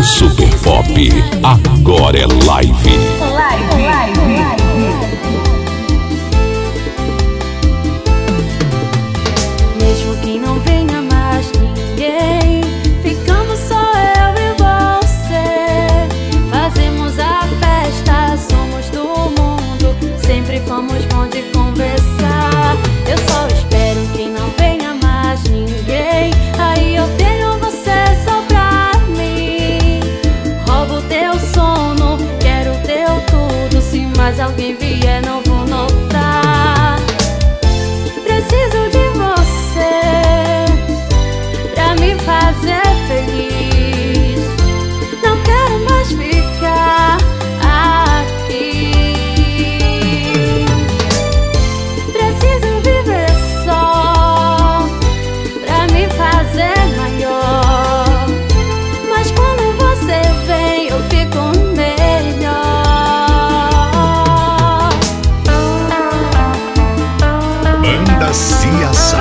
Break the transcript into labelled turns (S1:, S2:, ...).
S1: Super Pop. Agora é live,
S2: live.
S3: sono. Quero teu tudo, se mais alguém vier, não vou.
S1: Garcia